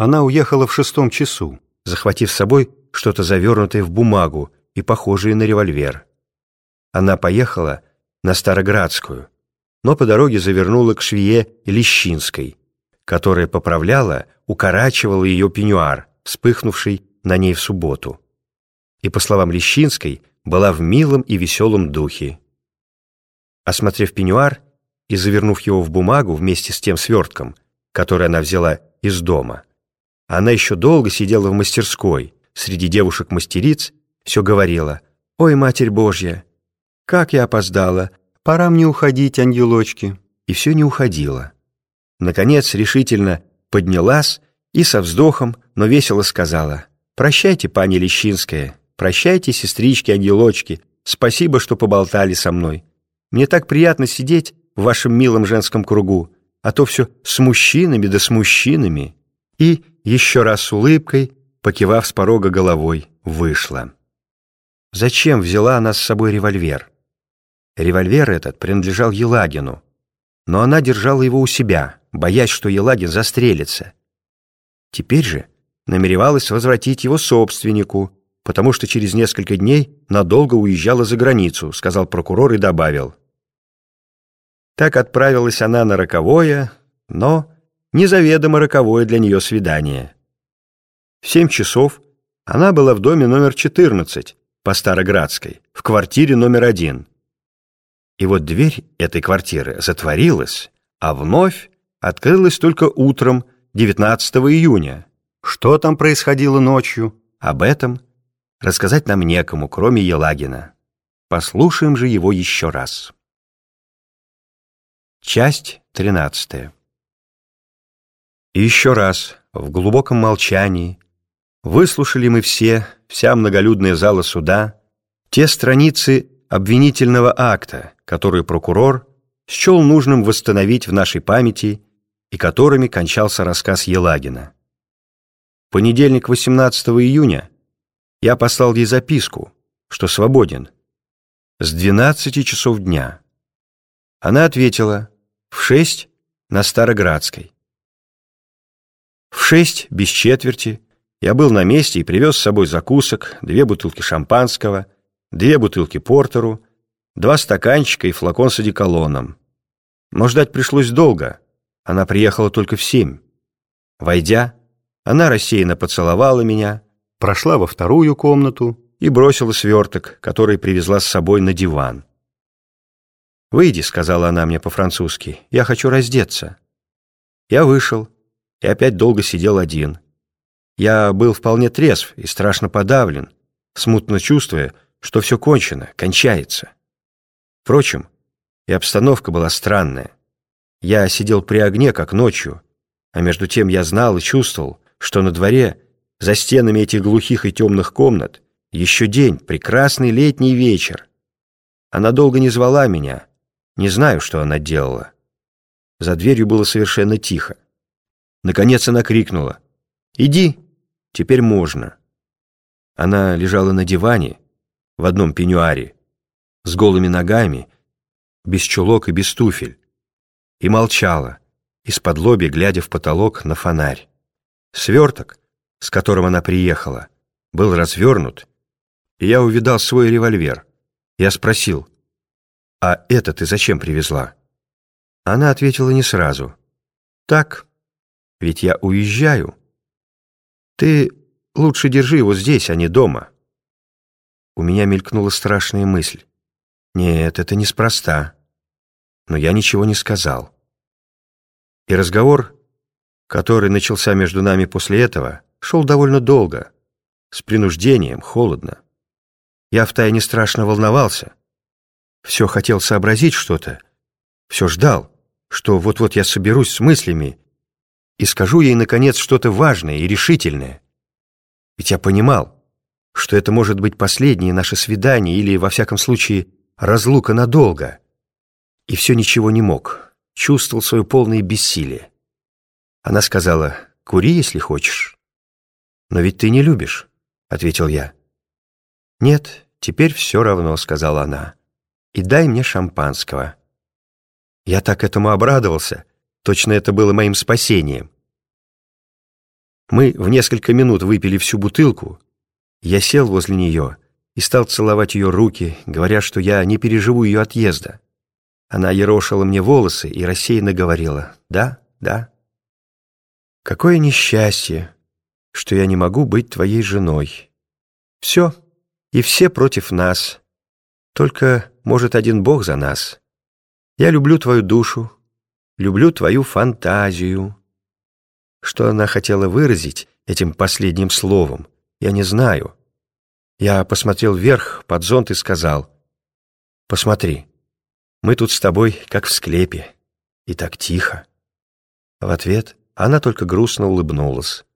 Она уехала в шестом часу, захватив с собой что-то завернутое в бумагу и похожее на револьвер. Она поехала на Староградскую, но по дороге завернула к швее Лещинской, которая поправляла, укорачивала ее пеньюар, вспыхнувший на ней в субботу. И, по словам Лещинской, была в милом и веселом духе. Осмотрев пеньюар и завернув его в бумагу вместе с тем свертком, который она взяла из дома, она еще долго сидела в мастерской, среди девушек-мастериц, все говорила «Ой, Матерь Божья, как я опоздала, пора мне уходить, ангелочки». И все не уходила. Наконец, решительно поднялась и со вздохом, но весело сказала «Прощайте, пани Лещинская, прощайте, сестрички-ангелочки, спасибо, что поболтали со мной». Мне так приятно сидеть в вашем милом женском кругу, а то все с мужчинами да с мужчинами». И, еще раз с улыбкой, покивав с порога головой, вышла. Зачем взяла она с собой револьвер? Револьвер этот принадлежал Елагину, но она держала его у себя, боясь, что Елагин застрелится. Теперь же намеревалась возвратить его собственнику, потому что через несколько дней надолго уезжала за границу, сказал прокурор и добавил. Так отправилась она на роковое, но незаведомо роковое для нее свидание. В семь часов она была в доме номер 14 по Староградской, в квартире номер один. И вот дверь этой квартиры затворилась, а вновь открылась только утром 19 июня. Что там происходило ночью, об этом рассказать нам некому, кроме Елагина. Послушаем же его еще раз. Часть тринадцатая. И еще раз, в глубоком молчании, выслушали мы все, вся многолюдная зала суда, те страницы обвинительного акта, которые прокурор счел нужным восстановить в нашей памяти и которыми кончался рассказ Елагина. В понедельник, 18 июня, я послал ей записку, что свободен, с 12 часов дня. Она ответила в шесть на Староградской. В шесть без четверти я был на месте и привез с собой закусок, две бутылки шампанского, две бутылки портеру, два стаканчика и флакон с одеколоном. Но ждать пришлось долго. Она приехала только в семь. Войдя, она рассеянно поцеловала меня, прошла во вторую комнату и бросила сверток, который привезла с собой на диван. «Выйди», — сказала она мне по-французски, — «я хочу раздеться». Я вышел и опять долго сидел один. Я был вполне трезв и страшно подавлен, смутно чувствуя, что все кончено, кончается. Впрочем, и обстановка была странная. Я сидел при огне, как ночью, а между тем я знал и чувствовал, что на дворе, за стенами этих глухих и темных комнат, еще день, прекрасный летний вечер. Она долго не звала меня, не знаю, что она делала. За дверью было совершенно тихо. Наконец она крикнула. «Иди, теперь можно». Она лежала на диване, в одном пеньюаре, с голыми ногами, без чулок и без туфель, и молчала, из-под лоби глядя в потолок на фонарь. Сверток, с которым она приехала, был развернут, и я увидал свой револьвер. Я спросил, «А это ты зачем привезла?» Она ответила не сразу. «Так, ведь я уезжаю. Ты лучше держи его здесь, а не дома». У меня мелькнула страшная мысль. «Нет, это неспроста». Но я ничего не сказал. И разговор, который начался между нами после этого, шел довольно долго, с принуждением, холодно. Я втайне страшно волновался, все хотел сообразить что-то, все ждал, что вот-вот я соберусь с мыслями и скажу ей, наконец, что-то важное и решительное. Ведь я понимал, что это может быть последнее наше свидание или, во всяком случае, разлука надолго. И все ничего не мог, чувствовал свое полное бессилие. Она сказала, «Кури, если хочешь». «Но ведь ты не любишь», — ответил я. «Нет, теперь все равно», — сказала она и дай мне шампанского». Я так этому обрадовался, точно это было моим спасением. Мы в несколько минут выпили всю бутылку. Я сел возле нее и стал целовать ее руки, говоря, что я не переживу ее отъезда. Она ерошила мне волосы и рассеянно говорила «Да, да». «Какое несчастье, что я не могу быть твоей женой. Все, и все против нас. Только, может, один Бог за нас. Я люблю твою душу, люблю твою фантазию». Что она хотела выразить этим последним словом, я не знаю. Я посмотрел вверх под зонт и сказал, «Посмотри, мы тут с тобой как в склепе, и так тихо». В ответ она только грустно улыбнулась.